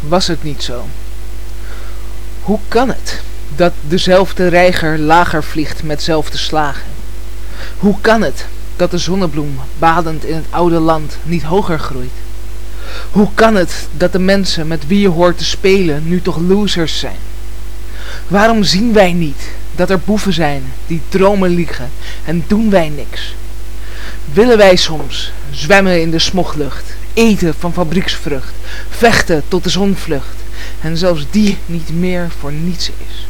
was het niet zo. Hoe kan het dat dezelfde reiger lager vliegt met zelfde slagen? Hoe kan het dat de zonnebloem badend in het oude land niet hoger groeit? Hoe kan het dat de mensen met wie je hoort te spelen nu toch losers zijn? Waarom zien wij niet dat er boeven zijn die dromen liegen en doen wij niks? Willen wij soms zwemmen in de smoglucht, eten van fabrieksvrucht, vechten tot de zon vlucht en zelfs die niet meer voor niets is?